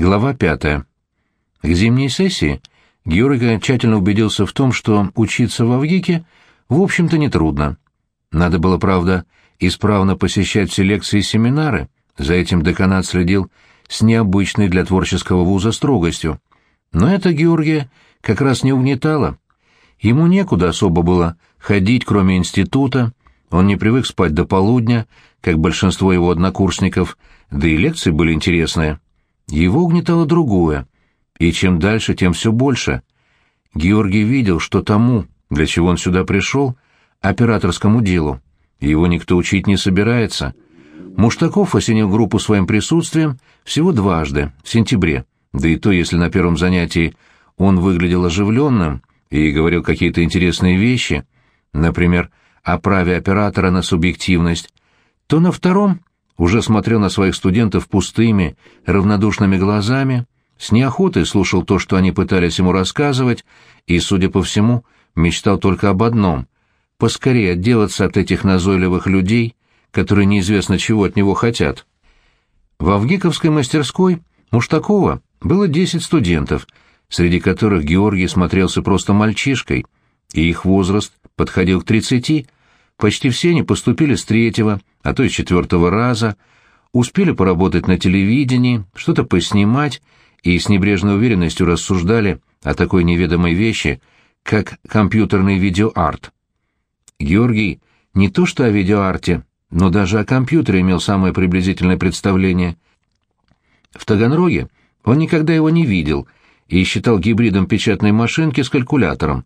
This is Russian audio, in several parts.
Глава пятая. К зимней сессии Георгий окончательно убедился в том, что учиться в Авгике в общем-то нетрудно. Надо было, правда, исправно посещать все лекции и семинары, за этим деканат следил с необычной для творческого вуза строгостью. Но это Георгия как раз не угнетало. Ему некуда особо было ходить, кроме института, он не привык спать до полудня, как большинство его однокурсников, да и лекции были интересные. Его угнетало другое, и чем дальше, тем все больше. Георгий видел, что тому, для чего он сюда пришел, операторскому делу, его никто учить не собирается. Муштаков осенил группу своим присутствием всего дважды, в сентябре, да и то, если на первом занятии он выглядел оживленным и говорил какие-то интересные вещи, например, о праве оператора на субъективность, то на втором уже смотрел на своих студентов пустыми, равнодушными глазами, с неохотой слушал то, что они пытались ему рассказывать, и, судя по всему, мечтал только об одном — поскорее отделаться от этих назойливых людей, которые неизвестно чего от него хотят. В Авгиковской мастерской Муштакова было десять студентов, среди которых Георгий смотрелся просто мальчишкой, и их возраст подходил к тридцати, почти все они поступили с третьего, а то и четвертого раза, успели поработать на телевидении, что-то поснимать и с небрежной уверенностью рассуждали о такой неведомой вещи, как компьютерный видеоарт. Георгий не то что о видеоарте, но даже о компьютере имел самое приблизительное представление. В Таганроге он никогда его не видел и считал гибридом печатной машинки с калькулятором.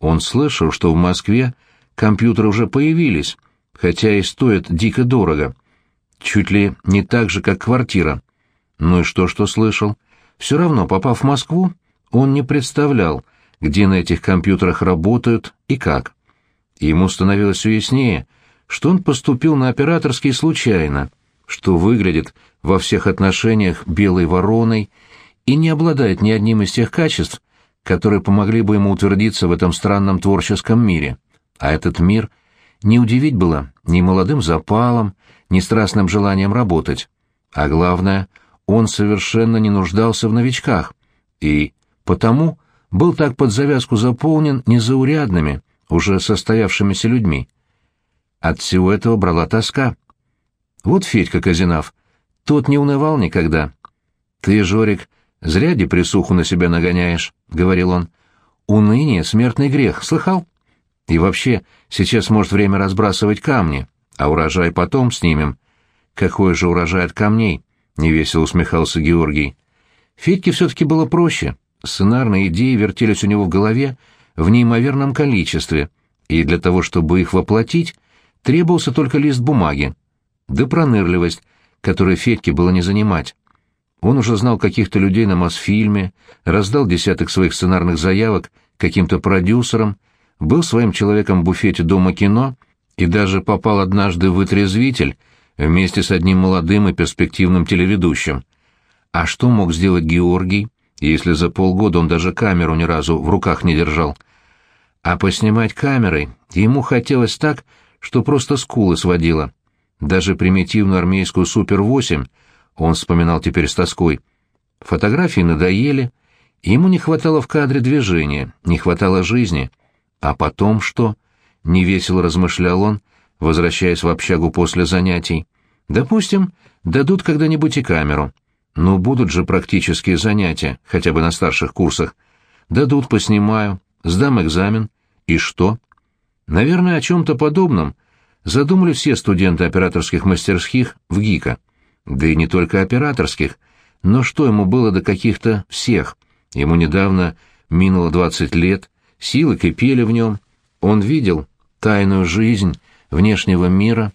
Он слышал, что в Москве компьютеры уже появились, хотя и стоят дико дорого. Чуть ли не так же, как квартира. Ну и что, что слышал? Все равно, попав в Москву, он не представлял, где на этих компьютерах работают и как. ему становилось все яснее, что он поступил на операторский случайно, что выглядит во всех отношениях белой вороной и не обладает ни одним из тех качеств, которые помогли бы ему утвердиться в этом странном творческом мире. А этот мир не удивить было ни молодым запалом, ни страстным желанием работать. А главное, он совершенно не нуждался в новичках, и потому был так под завязку заполнен незаурядными, уже состоявшимися людьми. От всего этого брала тоска. Вот Федька Казинав, тот не унывал никогда. «Ты, Жорик, зря депрессуху на себя нагоняешь», — говорил он. «Уныние — смертный грех, слыхал?» И вообще, сейчас может время разбрасывать камни, а урожай потом снимем. Какой же урожай от камней? — невесело усмехался Георгий. Федьке все-таки было проще. Сценарные идеи вертелись у него в голове в неимоверном количестве, и для того, чтобы их воплотить, требовался только лист бумаги. Да пронырливость, которой Федьке было не занимать. Он уже знал каких-то людей на Мосфильме, раздал десяток своих сценарных заявок каким-то продюсерам, был своим человеком в буфете Дома кино и даже попал однажды в «Вытрезвитель» вместе с одним молодым и перспективным телеведущим. А что мог сделать Георгий, если за полгода он даже камеру ни разу в руках не держал? А поснимать камерой ему хотелось так, что просто скулы сводило. Даже примитивную армейскую «Супер-8» он вспоминал теперь с тоской. Фотографии надоели, ему не хватало в кадре движения, не хватало жизни — а потом что? Невесело размышлял он, возвращаясь в общагу после занятий. Допустим, дадут когда-нибудь и камеру. Но будут же практические занятия, хотя бы на старших курсах. Дадут, поснимаю, сдам экзамен. И что? Наверное, о чем-то подобном задумали все студенты операторских мастерских в ГИКа. Да и не только операторских. Но что ему было до каких-то всех? Ему недавно минуло двадцать лет, силы кипели в нем, он видел тайную жизнь внешнего мира,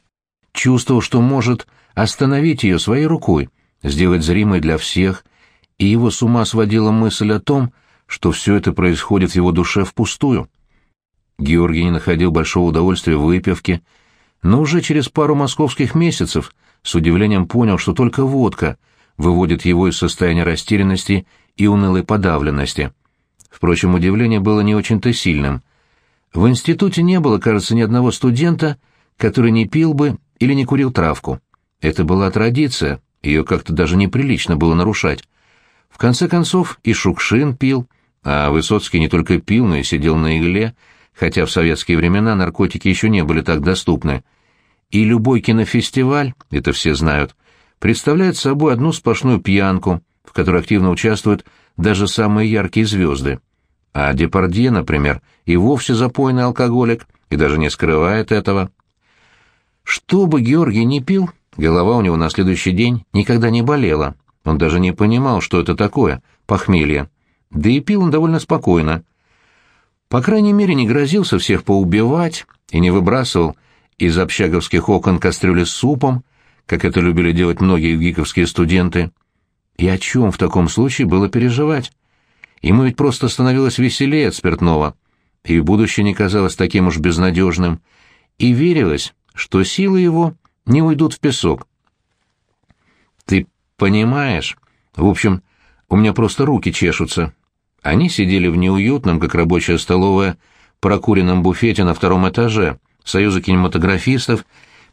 чувствовал, что может остановить ее своей рукой, сделать зримой для всех, и его с ума сводила мысль о том, что все это происходит в его душе впустую. Георгий не находил большого удовольствия в выпивке, но уже через пару московских месяцев с удивлением понял, что только водка выводит его из состояния растерянности и унылой подавленности. Впрочем, удивление было не очень-то сильным. В институте не было, кажется, ни одного студента, который не пил бы или не курил травку. Это была традиция, ее как-то даже неприлично было нарушать. конце концов, и Шукшин пил, а Высоцкий не только пил, но и сидел на игле, хотя в советские времена наркотики еще не были так доступны. И любой кинофестиваль, это все знают, представляет собой одну сплошную пьянку, в которой активно участвуют даже самые яркие звезды. А Депардье, например, и вовсе запойный алкоголик, и даже не скрывает этого. Что бы Георгий ни пил, голова у него на следующий день никогда не болела. Он даже не понимал, что это такое — похмелье. Да и пил он довольно спокойно. По крайней мере, не грозился всех поубивать и не выбрасывал из общаговских окон кастрюли с супом, как это любили делать многие гиковские студенты. И о чем в таком случае было переживать? Ему ведь просто становилось веселее от спиртного, и будущее не казалось таким уж безнадежным, и верилось, что силы его не уйдут в песок. «Ты понимаешь? В общем, у меня просто руки чешутся». Они сидели в неуютном, как рабочая столовая, прокуренном буфете на втором этаже Союза кинематографистов,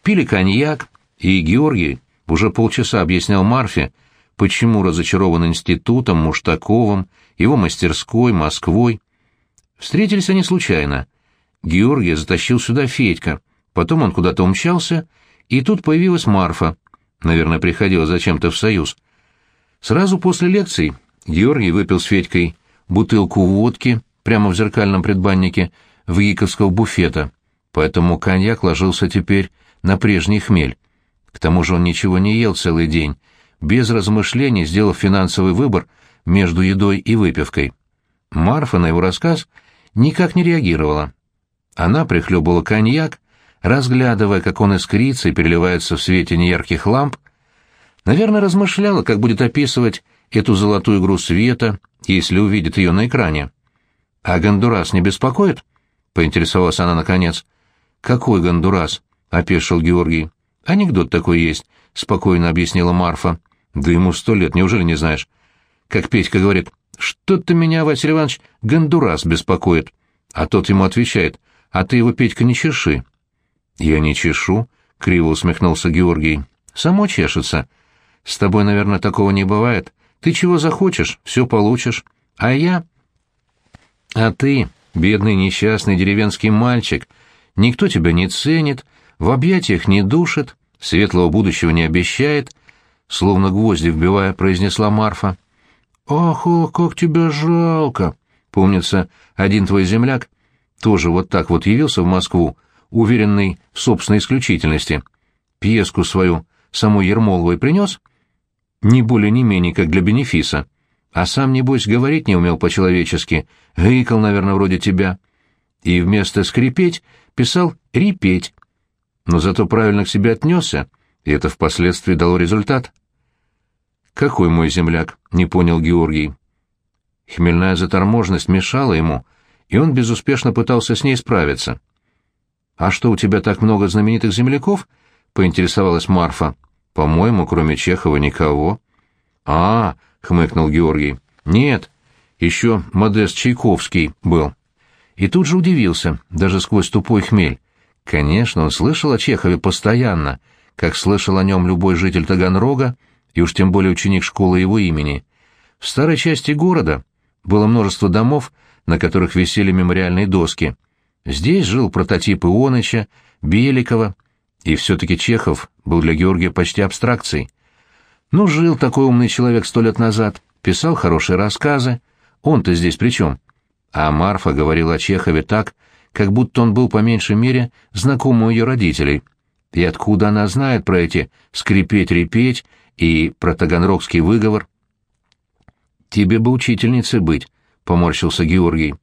пили коньяк, и Георгий уже полчаса объяснял Марфе, почему разочарован институтом, Муштаковым, его мастерской, Москвой. Встретились они случайно. Георгия затащил сюда Федька, потом он куда-то умчался, и тут появилась Марфа, наверное, приходила зачем-то в Союз. Сразу после лекций Георгий выпил с Федькой бутылку водки прямо в зеркальном предбаннике Вгиковского буфета, поэтому коньяк ложился теперь на прежний хмель. К тому же он ничего не ел целый день, без размышлений сделав финансовый выбор между едой и выпивкой. Марфа на его рассказ никак не реагировала. Она прихлебывала коньяк, разглядывая, как он искрится и переливается в свете неярких ламп, наверное, размышляла, как будет описывать эту золотую игру света, если увидит ее на экране. «А Гондурас не беспокоит?» — поинтересовалась она наконец. «Какой Гондурас?» — опешил Георгий. «Анекдот такой есть», — спокойно объяснила Марфа. «Да ему сто лет, неужели не знаешь?» Как Петька говорит, «Что-то меня, Василий Иванович, Гондурас беспокоит». А тот ему отвечает, «А ты его, Петька, не чеши». «Я не чешу», — криво усмехнулся Георгий. «Само чешется. С тобой, наверное, такого не бывает. Ты чего захочешь, все получишь. А я...» «А ты, бедный несчастный деревенский мальчик, никто тебя не ценит, в объятиях не душит, светлого будущего не обещает, словно гвозди вбивая, произнесла Марфа. «Ох, ох, как тебя жалко!» Помнится, один твой земляк тоже вот так вот явился в Москву, уверенный в собственной исключительности. Пьеску свою самой Ермоловой принес? Не более не менее, как для бенефиса. А сам, небось, говорить не умел по-человечески, гыкал, наверное, вроде тебя. И вместо «скрипеть» писал «репеть». Но зато правильно к себе отнесся, и это впоследствии дало результат. «Какой мой земляк?» — не понял Георгий. Хмельная заторможенность мешала ему, и он безуспешно пытался с ней справиться. «А что, у тебя так много знаменитых земляков?» — поинтересовалась Марфа. «По-моему, кроме Чехова никого». «А, — хмыкнул Георгий, — нет, еще Модест Чайковский был». И тут же удивился, даже сквозь тупой хмель. Конечно, он слышал о Чехове постоянно, как слышал о нем любой житель Таганрога, и уж тем более ученик школы его имени. В старой части города было множество домов, на которых висели мемориальные доски. Здесь жил прототип Ионыча, Беликова, и все-таки Чехов был для Георгия почти абстракцией. Ну, жил такой умный человек сто лет назад, писал хорошие рассказы. Он-то здесь при чем? А Марфа говорила о Чехове так, как будто он был по меньшей мере знаком у ее родителей. И откуда она знает про эти «скрипеть-репеть» и про таганрогский выговор. «Тебе бы учительницей быть», — поморщился Георгий.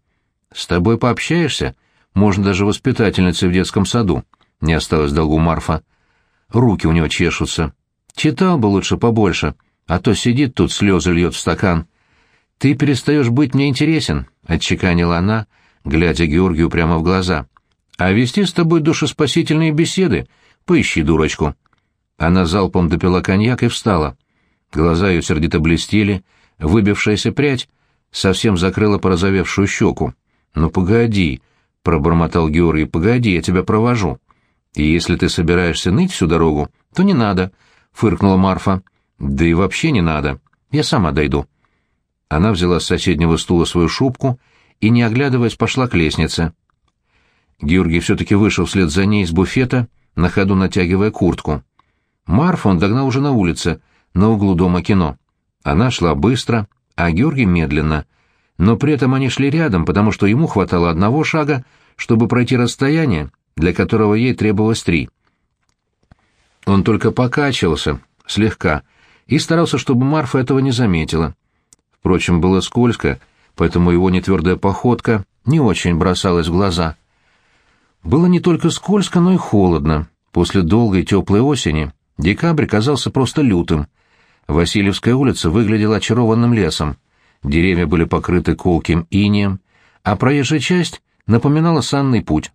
«С тобой пообщаешься, можно даже воспитательницей в детском саду», — не осталось долгу Марфа. Руки у него чешутся. Читал бы лучше побольше, а то сидит тут, слезы льет в стакан. «Ты перестаешь быть мне интересен», — отчеканила она, глядя Георгию прямо в глаза. «А вести с тобой душеспасительные беседы? Поищи дурочку». Она залпом допила коньяк и встала. Глаза ее сердито блестели, выбившаяся прядь совсем закрыла порозовевшую щеку. «Ну погоди», — пробормотал Георгий, — «погоди, я тебя провожу». «И если ты собираешься ныть всю дорогу, то не надо», — фыркнула Марфа. «Да и вообще не надо. Я сама дойду». Она взяла с соседнего стула свою шубку и, не оглядываясь, пошла к лестнице. Георгий все-таки вышел вслед за ней из буфета, на ходу натягивая куртку. Марфу он догнал уже на улице, на углу дома кино. Она шла быстро, а Георгий медленно. Но при этом они шли рядом, потому что ему хватало одного шага, чтобы пройти расстояние, для которого ей требовалось три. Он только покачивался, слегка, и старался, чтобы Марфа этого не заметила. Впрочем, было скользко, поэтому его нетвердая походка не очень бросалась в глаза. Было не только скользко, но и холодно. После долгой теплой осени декабрь казался просто лютым. Васильевская улица выглядела очарованным лесом. Деревья были покрыты колким инеем, а проезжая часть напоминала санный путь.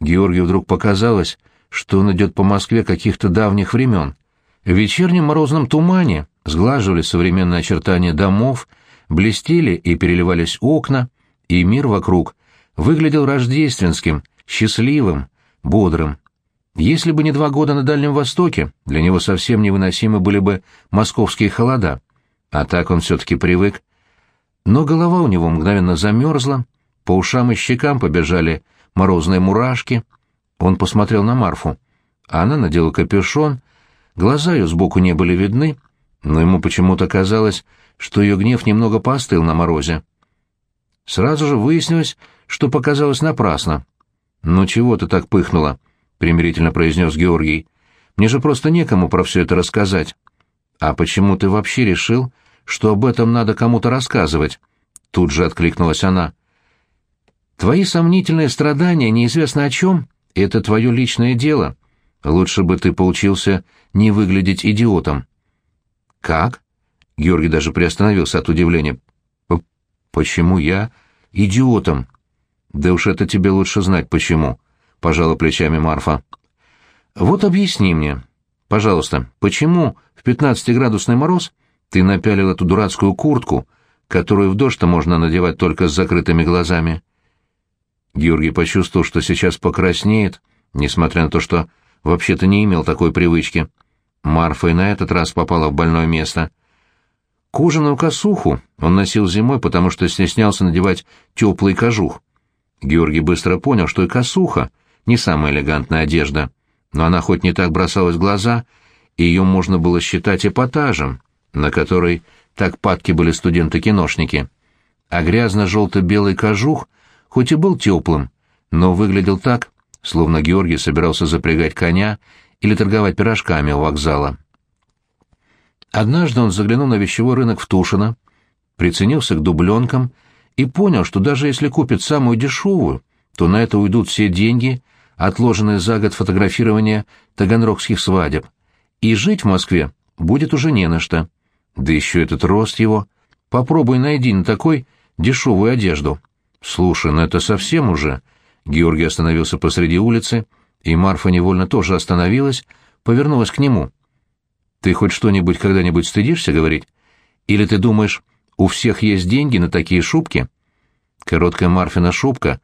Георгию вдруг показалось, что он идет по Москве каких-то давних времен. В вечернем морозном тумане сглаживали современные очертания домов, блестели и переливались окна, и мир вокруг выглядел рождественским, счастливым, бодрым. Если бы не два года на Дальнем Востоке, для него совсем невыносимы были бы московские холода. А так он все-таки привык. Но голова у него мгновенно замерзла, по ушам и щекам побежали морозные мурашки. Он посмотрел на Марфу. Она надела капюшон, глаза ее сбоку не были видны, но ему почему-то казалось, что ее гнев немного поостыл на морозе. Сразу же выяснилось, что показалось напрасно. «Ну чего ты так пыхнула?» — примирительно произнес Георгий. «Мне же просто некому про все это рассказать». «А почему ты вообще решил, что об этом надо кому-то рассказывать?» Тут же откликнулась она. «Твои сомнительные страдания неизвестно о чем, это твое личное дело. Лучше бы ты поучился не выглядеть идиотом». «Как?» Георгий даже приостановился от удивления. «Почему я идиотом?» «Да уж это тебе лучше знать, почему», — пожала плечами Марфа. «Вот объясни мне, пожалуйста, почему в пятнадцатиградусный мороз ты напялил эту дурацкую куртку, которую в дождь-то можно надевать только с закрытыми глазами?» Георгий почувствовал, что сейчас покраснеет, несмотря на то, что вообще-то не имел такой привычки. Марфа и на этот раз попала в больное место. Кожаную косуху он носил зимой, потому что стеснялся надевать теплый кожух. Георгий быстро понял, что и косуха — не самая элегантная одежда, но она хоть не так бросалась в глаза, и ее можно было считать эпатажем, на который так падки были студенты-киношники. А грязно-желто-белый кожух хоть и был теплым, но выглядел так, словно Георгий собирался запрягать коня или торговать пирожками у вокзала. Однажды он заглянул на вещевой рынок в Тушино, приценился к дубленкам и понял, что даже если купит самую дешевую, то на это уйдут все деньги, отложенные за год фотографирования таганрогских свадеб, и жить в Москве будет уже не на что. Да еще этот рост его. Попробуй найди на такой дешевую одежду. Слушай, ну это совсем уже... Георгий остановился посреди улицы, и Марфа невольно тоже остановилась, повернулась к нему. «Ты хоть что-нибудь когда-нибудь стыдишься говорить? Или ты думаешь, у всех есть деньги на такие шубки?» Короткая Марфина шубка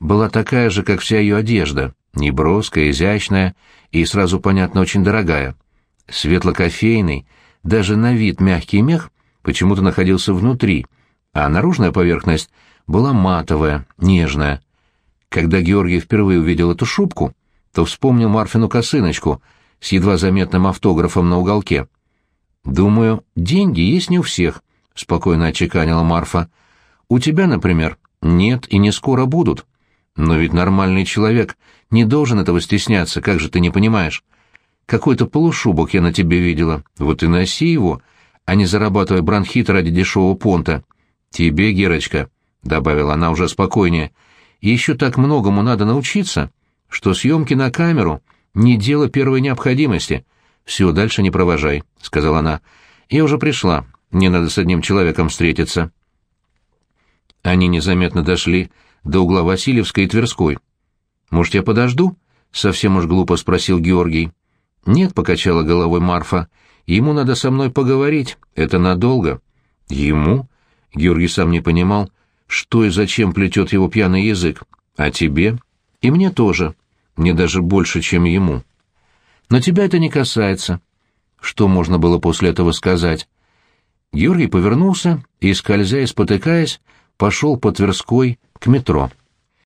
была такая же, как вся ее одежда, неброская, изящная и, сразу понятно, очень дорогая. Светло-кофейный, даже на вид мягкий мех почему-то находился внутри, а наружная поверхность была матовая, нежная. Когда Георгий впервые увидел эту шубку, то вспомнил Марфину косыночку с едва заметным автографом на уголке. «Думаю, деньги есть не у всех», — спокойно отчеканила Марфа. «У тебя, например, нет и не скоро будут. Но ведь нормальный человек не должен этого стесняться, как же ты не понимаешь? Какой-то полушубок я на тебе видела, вот и носи его, а не зарабатывай бронхит ради дешевого понта. Тебе, Герочка, — добавила она уже спокойнее, — еще так многому надо научиться, что съемки на камеру — не дело первой необходимости. Все, дальше не провожай, — сказала она. Я уже пришла, мне надо с одним человеком встретиться. Они незаметно дошли до угла Васильевской и Тверской. «Может, я подожду?» — совсем уж глупо спросил Георгий. «Нет», — покачала головой Марфа, — «ему надо со мной поговорить, это надолго». «Ему?» — Георгий сам не понимал, что и зачем плетет его пьяный язык. «А тебе?» «И мне тоже. Мне даже больше, чем ему». «Но тебя это не касается». Что можно было после этого сказать? Георгий повернулся и, скользя и спотыкаясь, пошел по Тверской к метро.